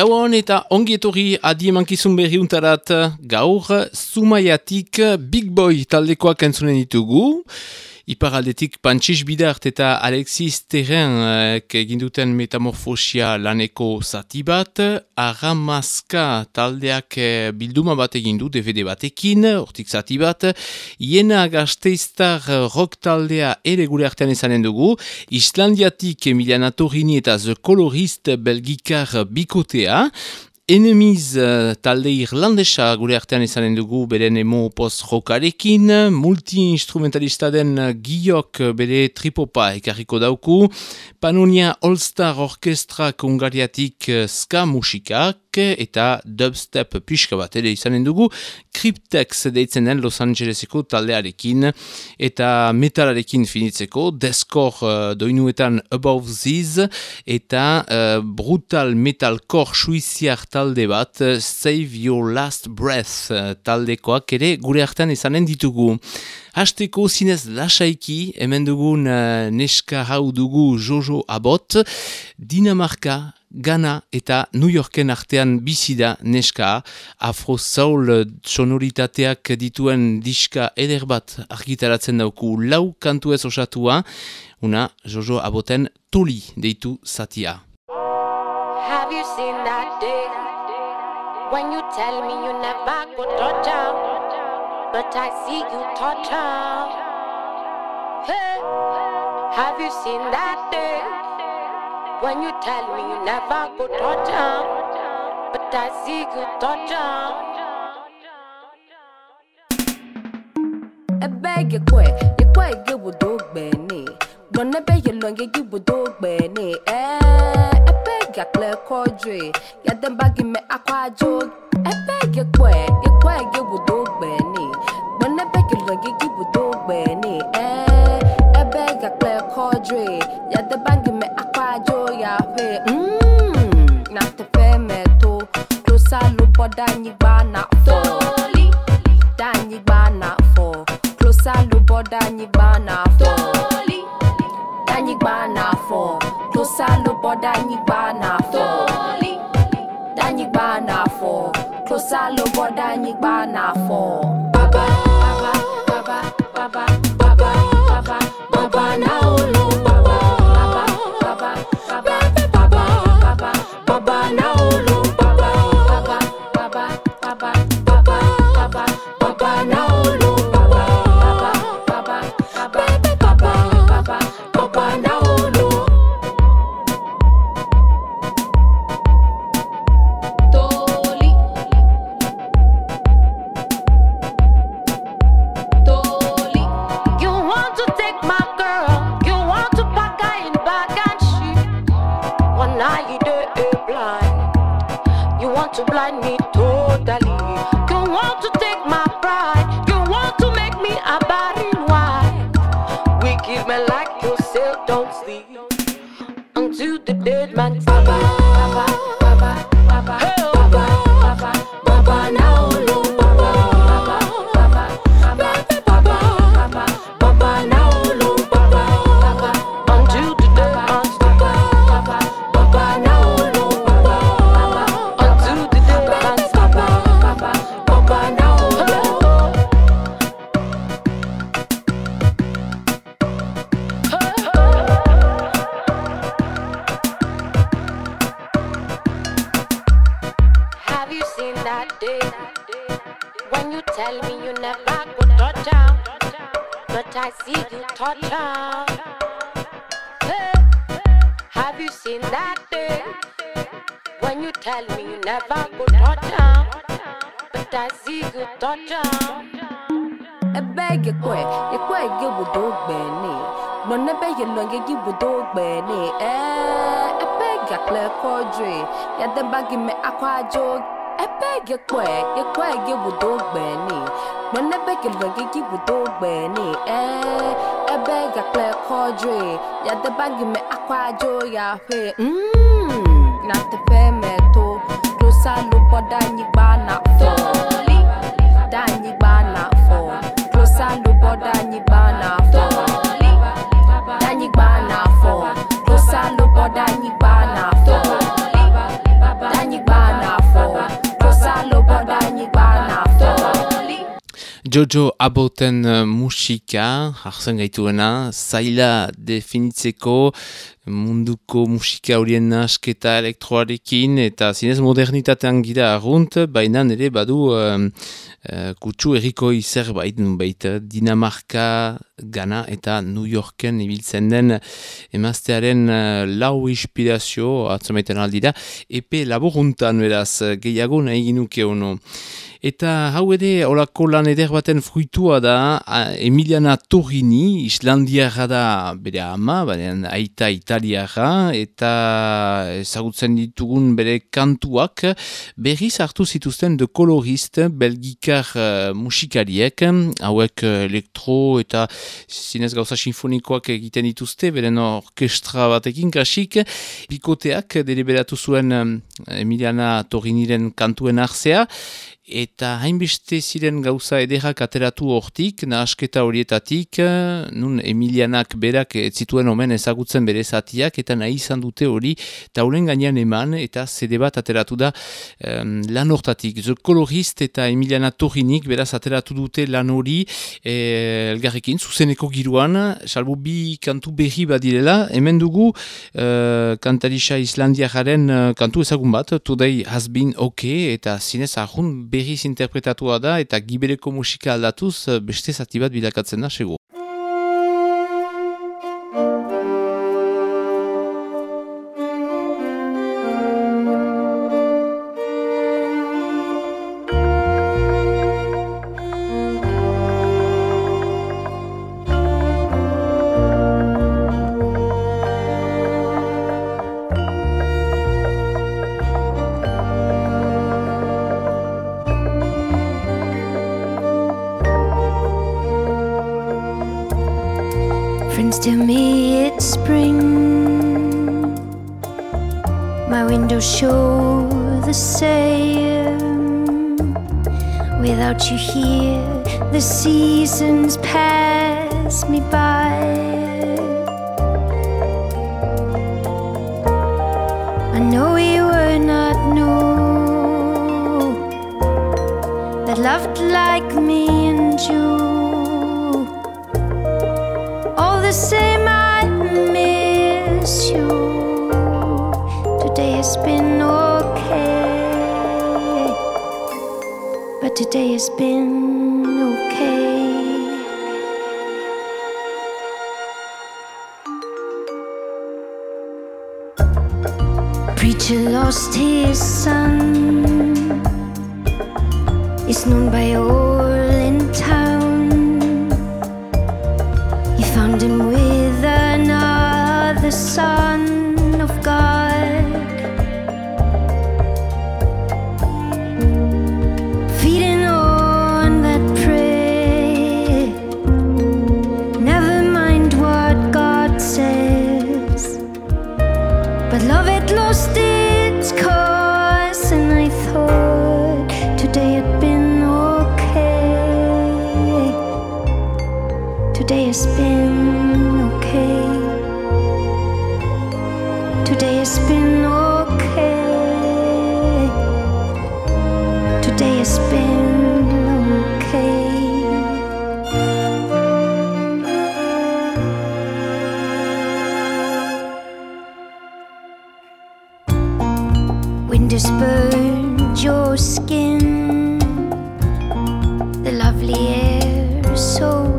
Gauan eta ongietori adi emankizun berri untarat gaur Zumaiatik Big Boy taldekoak entzunen ditugu. Iparaldetik Pantsiz Bidart eta Alexis Terren egin duten metamorfosia laneko zati bat. Arramazka taldeak eh, bilduma bat egin du DVD batekin, hortik zati bat. Iena gazteiztar rock taldea ere gure artean izanen dugu. Islandiatik Emiliana Torini eta The Colorist belgikar bikotea. Enemiz uh, talde irlandesa gure artean izanen dugu beren emo post-rokarekin, multi-instrumentalista den uh, giok bere tripopa ekarriko dauku, Panonia All-Star Orkestra kongariatik ska musikak, eta dubstep pixka bat ere izanen dugu, Cryptex deitzen den Los Angeleseko taldearekin, eta metalarekin finitzeko, Deskor uh, doinuetan Above These, eta uh, Brutal Metalcore suiziar talde bat, Save Your Last Breath taldekoak ere gure hartan izanen ditugu. Hasteko zinez lasaiki, hemen dugun uh, neska hau dugu Jojo Abot, Dinamarka, Ghana eta New Yorken artean bizi da neska Afro Soul sonoritateak dituen diska eder bat argitaratzen dauku lau kantu ez osatua, una Jojo Aboten toli deitu zatia. Have you seen that When you tell me you never go torture, but I see you torture. Hey, have you seen that day? When you tell me you never go torture, but I see you torture. Ebeg ye kwe, ye kwe ye wudogbe ni. Gwanebe ye long ye wudogbe ni. Eh yakle kodre yadembagi me akwajog ebe yekwe yekwe yebudo gbeni gbenebe kilogigi budo gbeni eh ebe yakle kodre yadembagi me akwajo yafe mm na tepe meto closer lo boda nyigba na fo danyigba na fo closer lo boda nyigba for danyigba na for danyigba na for closer lobo danyigba na for. Don't sleep until the dead man. kwajo ebege kwe ye kwe ye wudo gbeni gbene bege give ye wudo gbeni eh ebege kwe kodre ya de bangi me akwajo ya fee. Hmm, na te fe me to do salu bodanyi bana fo danyi Jojo Aboten uh, musika, hartzen gaituena, zaila definitzeko munduko musika horien nasketa elektroarekin eta zinez modernitatean gira argunt, baina nire badu uh, uh, kutsu erriko zerbait nunbait, Dinamarka, Ghana eta New Yorken ibiltzen den emaztearen uh, lau inspirazio atzamaiten aldira, epe laburuntan beraz gehiago nahi ginuke ono. Eta hau ere, olako lan eder baten fruitua da, Emiliana Torrini, Islandiara da bere ama, baina aita italiara, eta ezagutzen ditugun bere kantuak, berriz hartu zituzten de kolorist, belgikar uh, musikariek, hauek elektro eta zinez gauza sinfonikoak egiten dituzte, beren orkestra batekin kasik, bikoteak deliberatu zuen Emiliana Torriniren kantuen arzea, eta hainbeste ziren gauza ederrak ateratu hortik, nahasketa horietatik, nun Emilianak berak zituen omen ezagutzen bere zatiak, eta nahi izan dute hori taulen gainean eman, eta zede bat ateratu da um, lan hortatik. The Colorist eta Emiliana Torrinik beraz ateratu dute lan hori e, elgarrekin, zuzeneko giruan, salbu bi kantu berri badirela, hemen dugu uh, kantarisa Islandiakaren uh, kantu ezagun bat, Today has been okay, eta zinez ahun berriz interpretatua da eta gibereko musika aldatuz beste zati bat bilakatzen da segu. to me it's spring. My windows show the same. Without you here, the seasons pass me by. I know you were not new that loved like me and you the same, I miss you. Today has been okay, but today has been okay. Preacher lost his son, is known by all skin. The lovely air so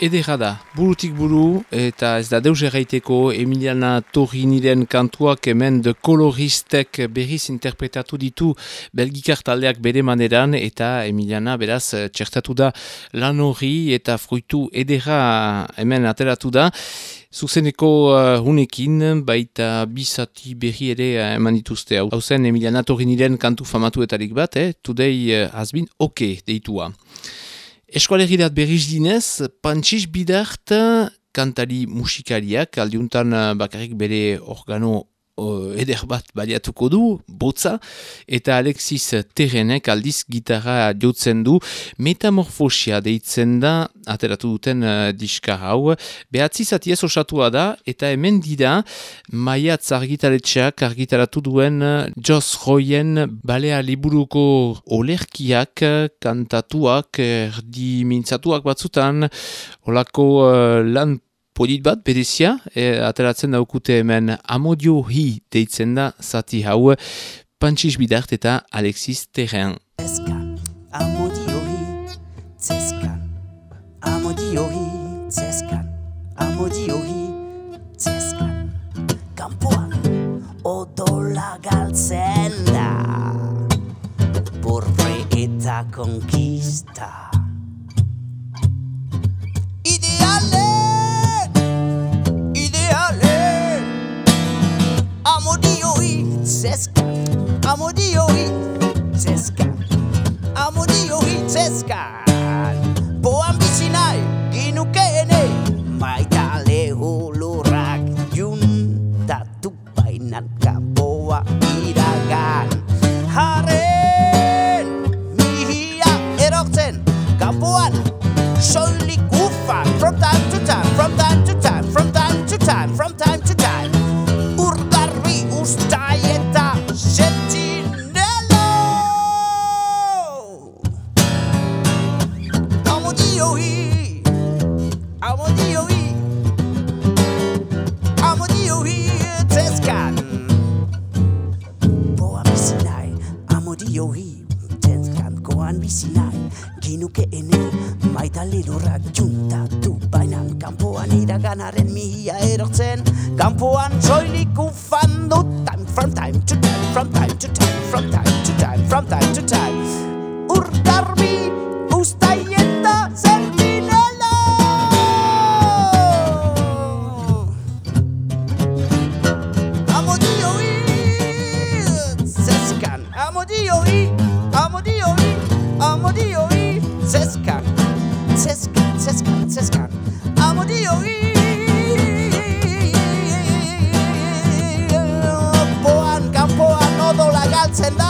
edera da, burutik buru, eta ez da deus erraiteko Emiliana Toriniren kantuak hemen de koloristek berriz interpretatu ditu belgikar taldeak bere maneran, eta Emiliana beraz txertatu da lan hori eta fruitu edera hemen ateratu da. Zuzeneko uh, hunekin, baita bizati berri ere uh, eman dituzte. Hau zen Emiliana Toriniren kantu famatuetarik bat, eh? today uh, has been okay deitua. Eskualegirat berriz dinez, Pantsiz Bidart kantari musikariak, aldiuntan bakarrik bere organo eder bat baliatuko du, botza, eta Alexis Terrenek aldiz gitarra jotzen du, metamorfosia deitzen da, ateratu duten uh, diska hau, behatzi zati ez osatua da, eta hemen dira, maiatz argitaletxeak argitaratu duen uh, Joss Royen balea liburuko olerkiak kantatuak, erdi mintzatuak batzutan, olako uh, lan polit bat, bedezia, e, ateratzen daukute hemen amodio hi deitzen da zati hau, Pantsiz Bidart eta Alexis Terren. Zeskan, amodio hi, zeskan, amodio hi, zeskan, amodio hi, zeskan, kampuan, odola galtzen da, burbre eta konkista. Hi, zeskan, amodio hi, zeskan, amodio hi, zeskan. Odola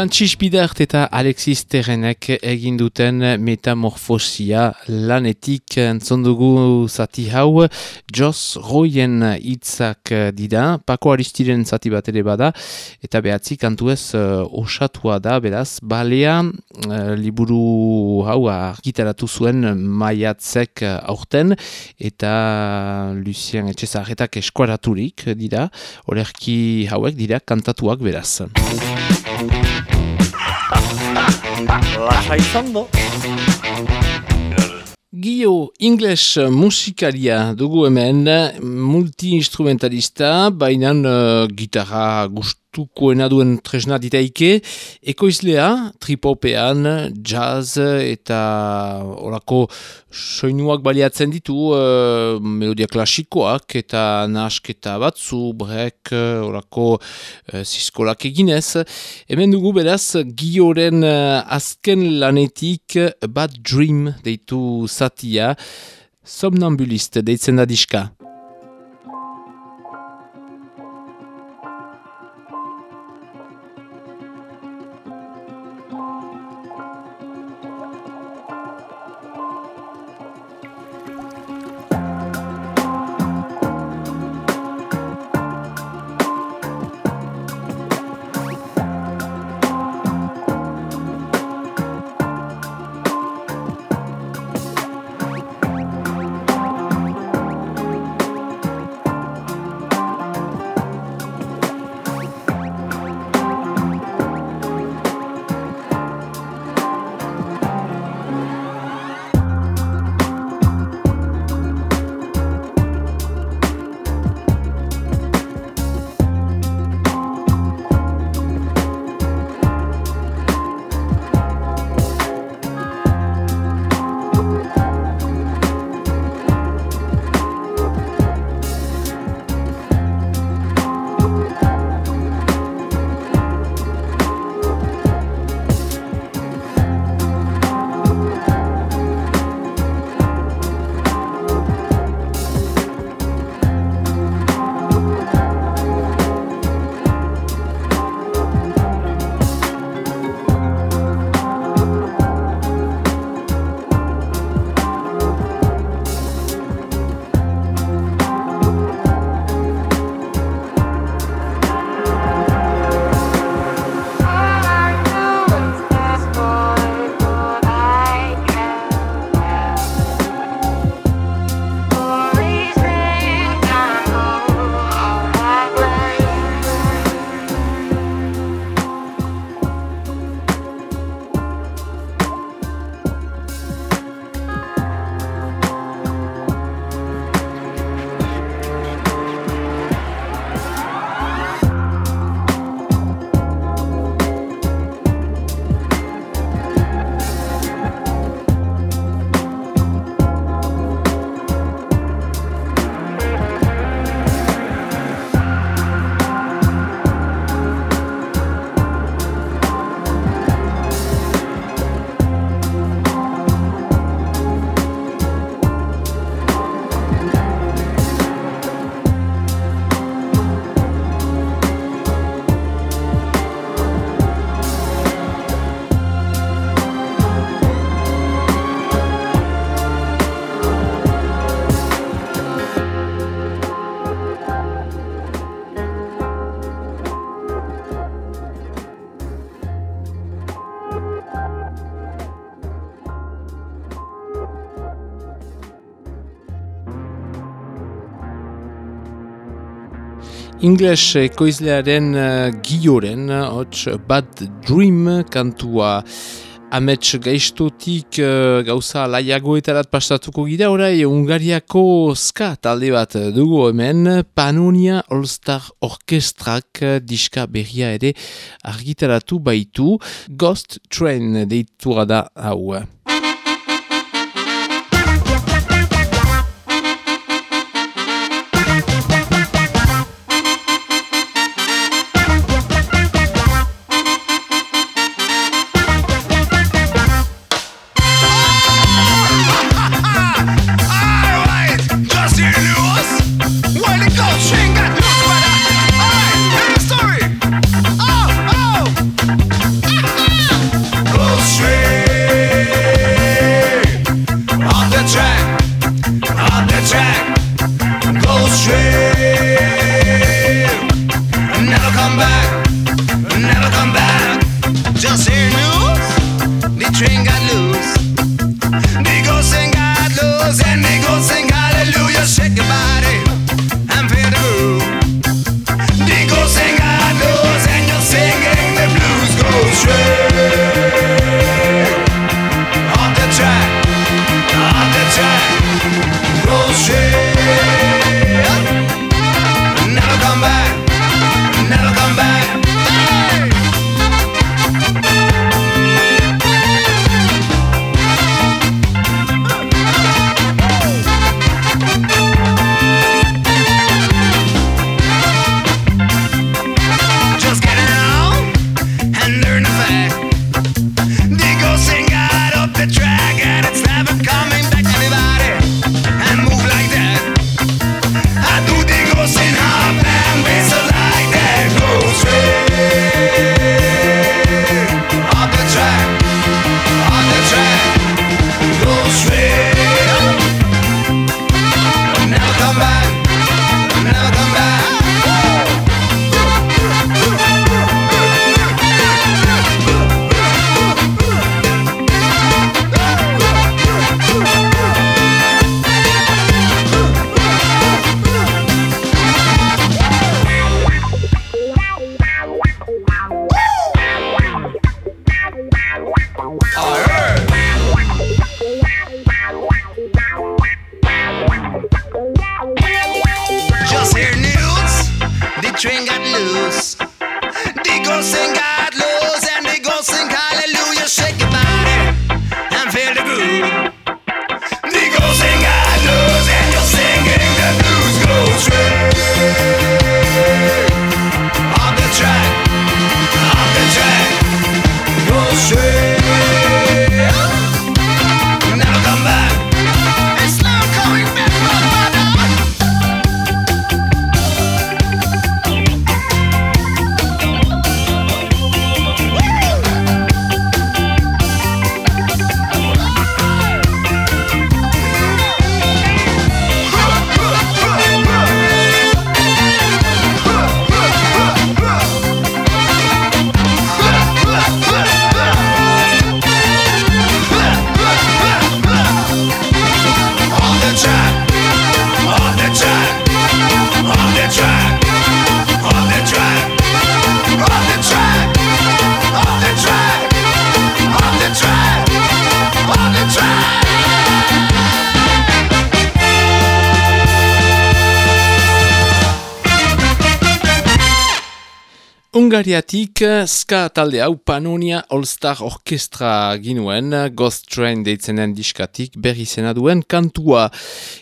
Pantxis Bidart eta Alexis Terrenek egin duten metamorfosia lanetik entzondugu zati hau. Joss Royen hitzak dida, Pako Aristiren zati bat ere bada, eta behatzi kantu ez uh, osatua da, beraz, balea uh, liburu hau argitaratu zuen maiatzek aurten, eta Lucien Etxezarretak eskuaraturik dira, olerki hauek dira kantatuak beraz. Lasa izan do. Gio English musikaria dugu hemen, multi-instrumentalista, baina uh, gitarra gustukoena duen tresna ditaike, ekoizlea, tripopean, jazz eta orako soinuak baliatzen ditu, uh, melodia klasikoak eta nasketa batzu, brek, uh, orako uh, ziskolak eginez. Hemen dugu beraz, Gioren azken lanetik Bad Dream deitu zatia, somnambulist deitzen da diska. Ingles ekoizlearen uh, gioren, hots Bad Dream kantua. Amets gaiztotik uh, gauza laiagoetarat pastatuko gira, orai Ungariako ska talde bat dugu hemen, Panonia All Star Orkestrak diska berria ere argitaratu baitu, Ghost Train deitu da hau. Ungariatik ska talde hau Panonia All Star Orkestra ginuen, Ghost Train deitzenen diskatik berri zena duen kantua.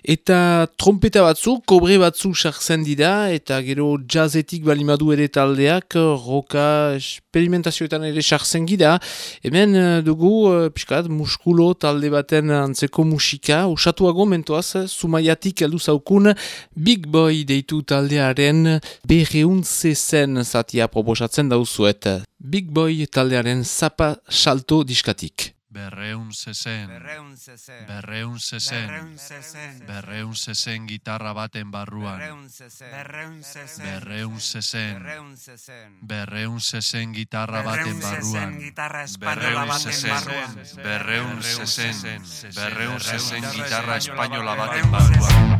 Eta trompeta batzu, kobre batzu sartzen dira, eta gero jazzetik balimadu ere taldeak, roka experimentazioetan ere sartzen gira. Hemen eh, dugu, eh, pixkat, muskulo talde baten antzeko musika, usatuago mentoaz, sumaiatik heldu zaukun, Big Boy deitu taldearen berreun zezen zatia proposatzen dauzuet. Big Boy taldearen zapa salto diskatik. Berreun zezen, Berreun zezen, berreun zezen, zezen, berreun zezen gitarra baten barruan. zezen, berreun zezen, Berreun zezen, berreun zezen gitarra baten barruan. gitarra Berreun zezen, berreun zezen, berreun zezen gitarra espainola baten barruan.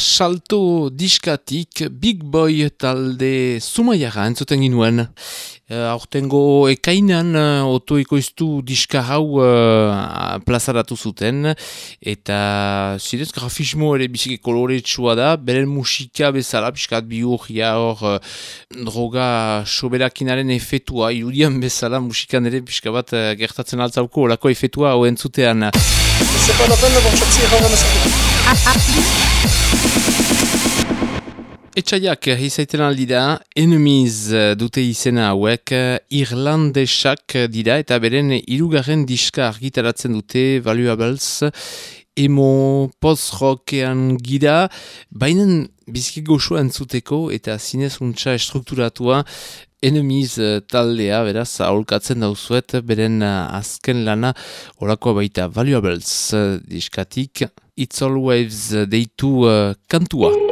Salto diskatik Big Boy talde Zumaiara entzuten ginuen. Uh, aurtengo ekainan uh, otoikoiztu diska hau uh, plazaratu zuten eta zidez grafismo ere biziki koloretsua da, beren musika bezala, piskat biur, ja hor uh, droga soberakinaren efetua, irudian bezala musikan ere pixka bat uh, gertatzen altzauko olako efetua hau entzutean. Etxaiak izaiten aldi da, Enemies dute izena hauek, Irlandesak dira eta beren irugarren diska argitaratzen dute, Valuables, emo post-rockean gira, baina bizki goxoa entzuteko eta zinez untxa estrukturatua, Enemies taldea, beraz, aholkatzen dauzuet, beren azken lana, olakoa baita, Valuables diskatik, It's Always deitu uh, kantua.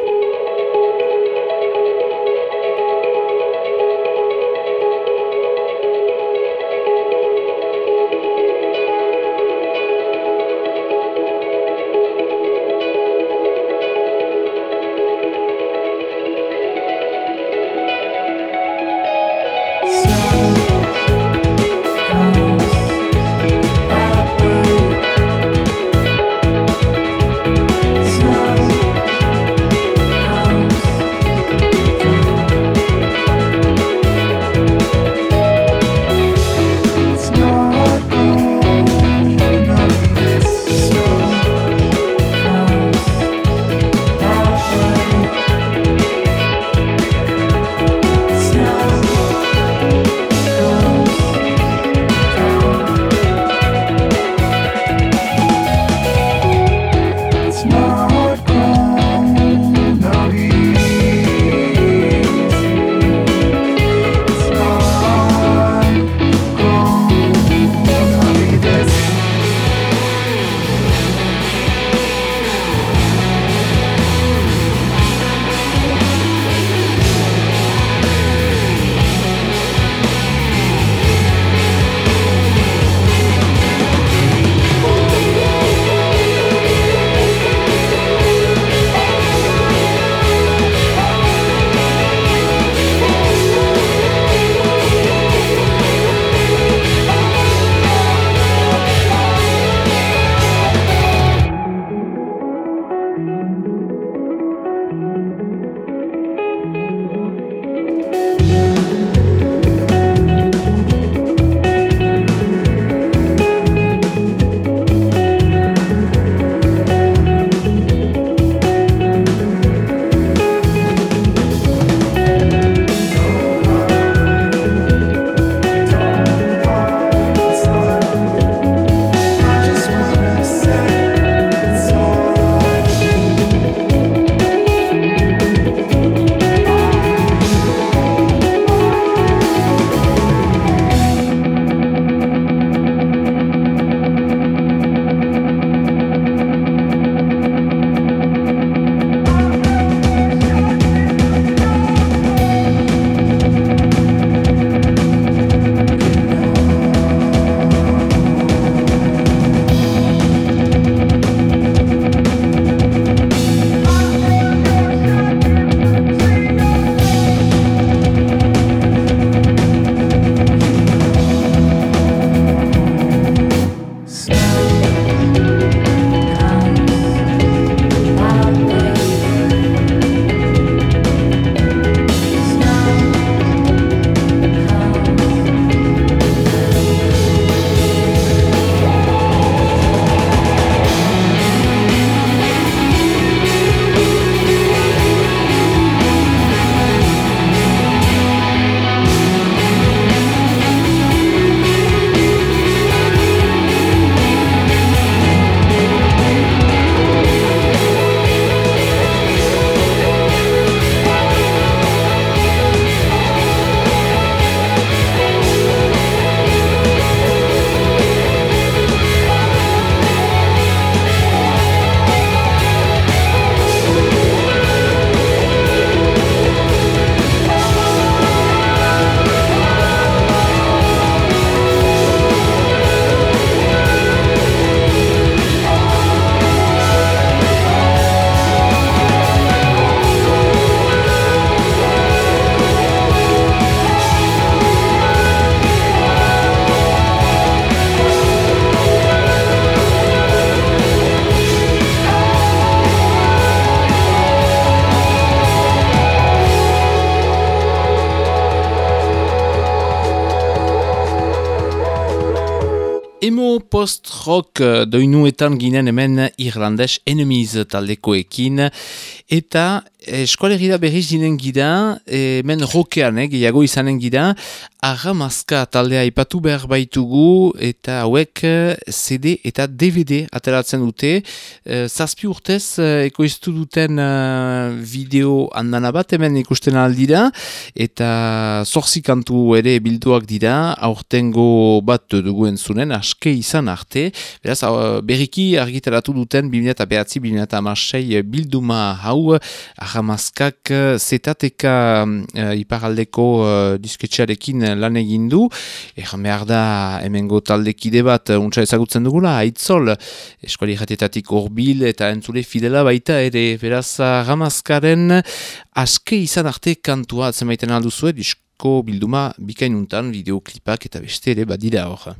Post-rock eh, doinuetan ginen hemen Irlandes Enemies taldekoekin eta eskolegira berriz ginen gira, hemen rokean, eh, gehiago izanen gira, Arramazka taldea ipatu behar baitugu eta hauek CD eta DVD ateratzen dute. Zazpi urtez ekoiztu duten video handana bat hemen ikusten aldira eta zorzi kantu ere bilduak dira, aurtengo bat duguen zunen, aske izan arte. Beraz, berriki argitaratu duten 2009-2006 bilduma hau, Arramazkak zetateka uh, iparaldeko uh, disketxarekin lan egin du. Egan behar da hemengo taldekide bat untsa ezagutzen dugula, aitzol, eskuali jatetatik horbil eta entzule fidela baita ere, beraz Arramazkaren aske izan arte kantua zenbaiten alduzue, disko bilduma bikainuntan, videoklipak eta beste ere badira hor.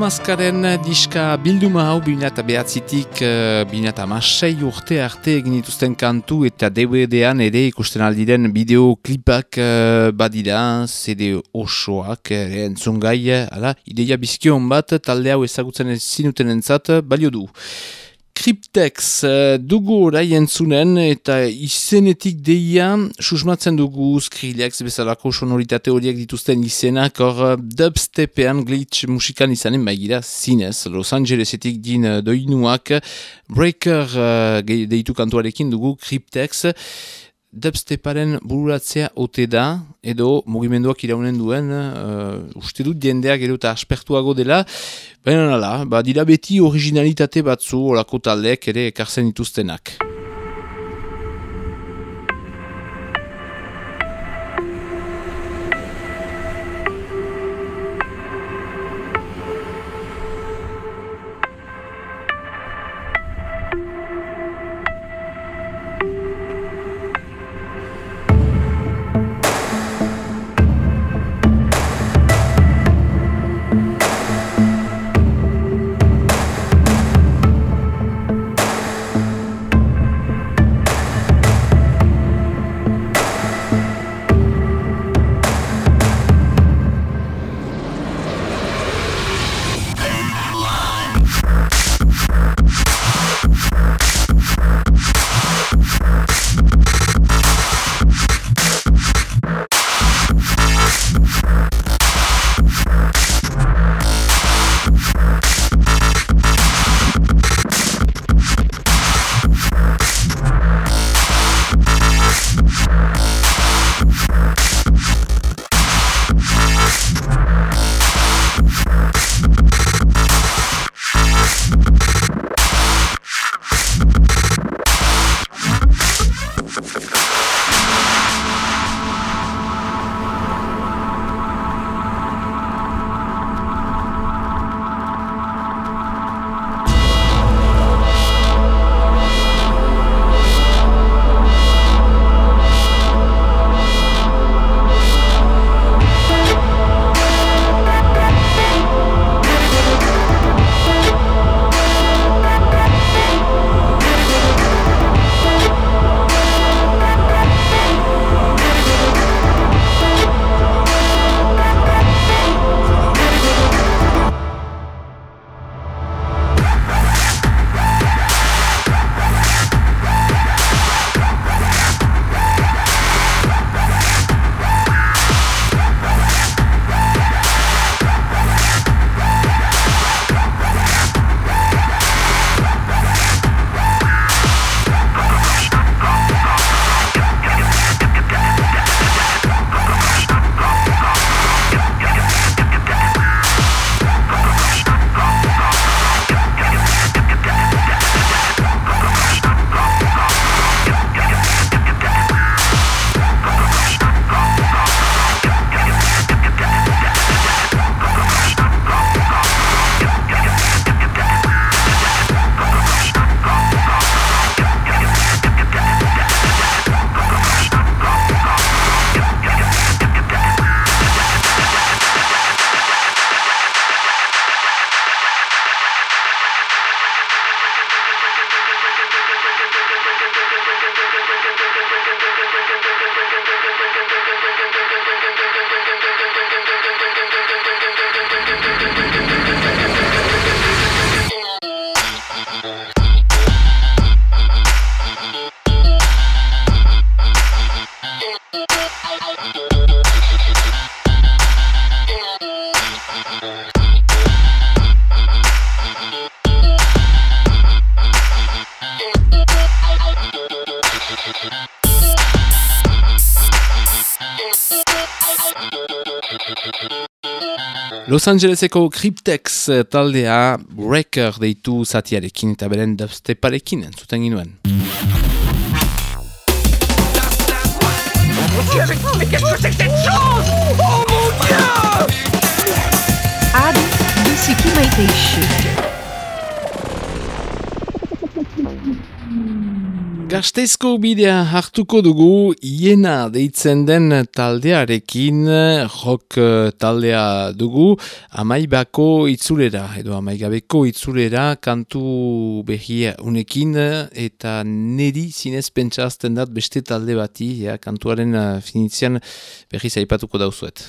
Arramazkaren diska bilduma hau binata behatzitik uh, binata masei urte arte egin dituzten kantu eta DVD-an ere ikusten aldiren bideoklipak uh, badira, CD osoak, uh, entzun gai, ala, ideia bizkion bat, talde hau ezagutzen zinuten entzat, balio du. Cryptex uh, dugu orai entzunen eta izenetik deia susmatzen dugu Skrillex bezalako sonoritate horiek dituzten izenak. Hor uh, dubstepean glitch musikan izanen baigira zinez Los Angelesetik din uh, doinuak. Breaker uh, deitu kantuarekin dugu Cryptex dubsteparen bururatzea ote da, edo mugimenduak iraunen duen, uh, uste dut jendeak edo eta aspertuago dela, baina nala, ba, dira beti originalitate batzu olako taldeek ere ekartzen dituztenak. Los Angeleseko Cryptex taldea Breaker deitu zatiarekin eta beren dubsteparekin entzuten ginuen. Adi biziki maite Gasteizko bidea hartuko dugu iena deitzen den taldearekin rock eh, taldea dugu amaibako itzulera edo amaigabeko itzulera kantu behia unekin eta neri zinez pentsazten dat beste talde bati ja, kantuaren uh, finitzian berriz aipatuko dauzuet.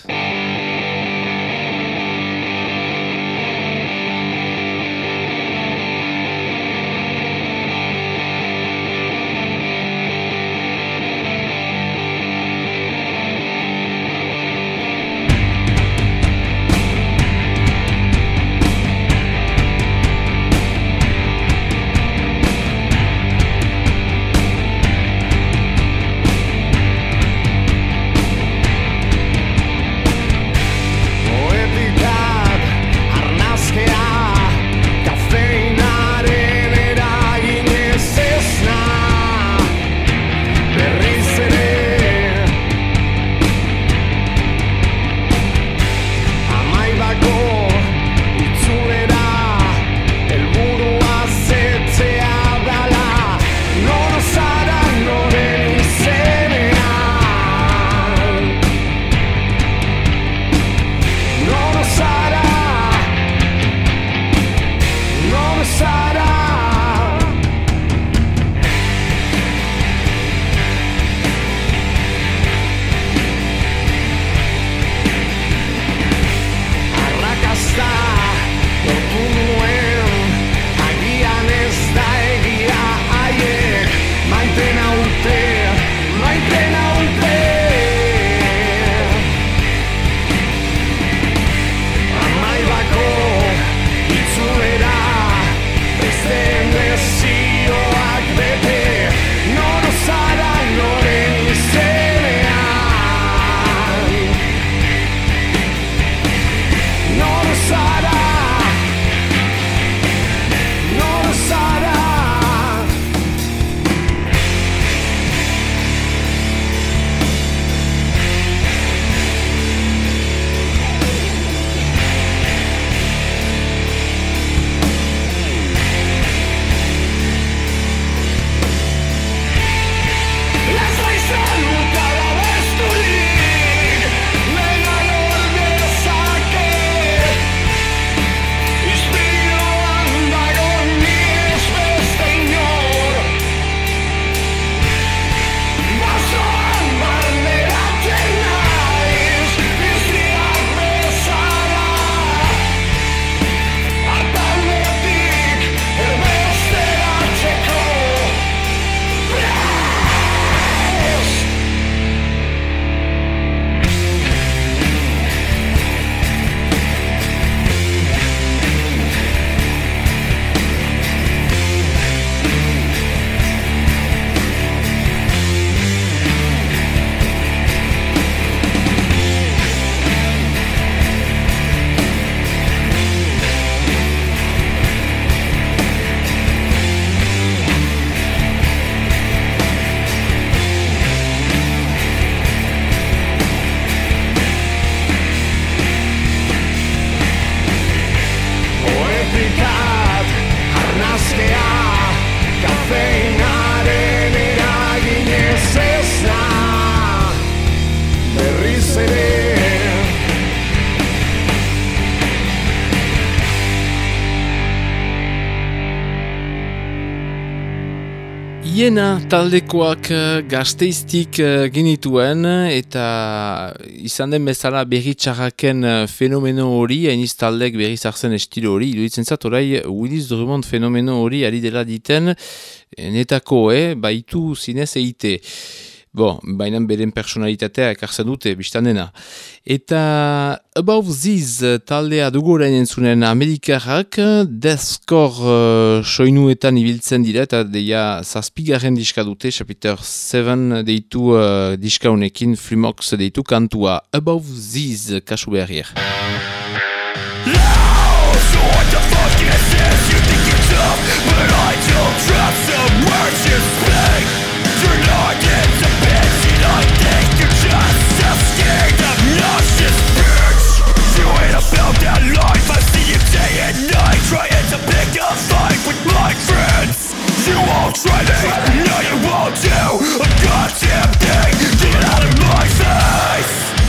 Iena taldekoak eh, gazteiztik eh, genituen eta izan den bezala berri txarraken eh, fenomeno hori, hainiz taldek berri zartzen estilo hori, iruditzen zat orai Willis Drummond fenomeno hori ari dela diten netako, eh, baitu zinez eite. Bon, baina beren personalitatea ekartzen dute, biztan dena. Eta Above This taldea dugu orain entzunen Amerikarrak, Deathcore uh, soinuetan ibiltzen dira, eta deia zazpigarren diska dute, chapter 7 deitu uh, diska honekin, Flimox deitu kantua. Above This? Kasu felt I see it day and night. Trying to pick a fight with my friends. You all try me, no you won't do. A goddamn thing, get out of my face.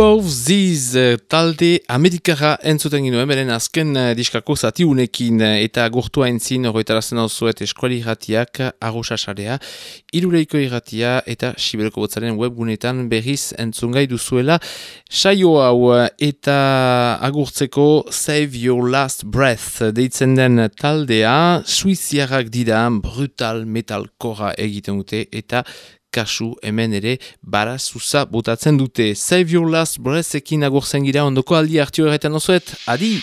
Above These eh, talde Amerikara entzuten ginuen, beren azken eh, diskako zatiunekin eh, eta gurtua entzin horretarazten hau zuet eskuali irratiak, arrosasarea, iruleiko irratia eta Sibelko botzaren webgunetan berriz entzungai duzuela. Saio hau eta agurtzeko Save Your Last Breath deitzen den taldea, suiziarrak dira brutal metalkora egiten dute eta kasu hemen ere barazuza botatzen dute. Save your last breath ekin agurzen gira ondoko aldi hartio erretan osuet. Adi!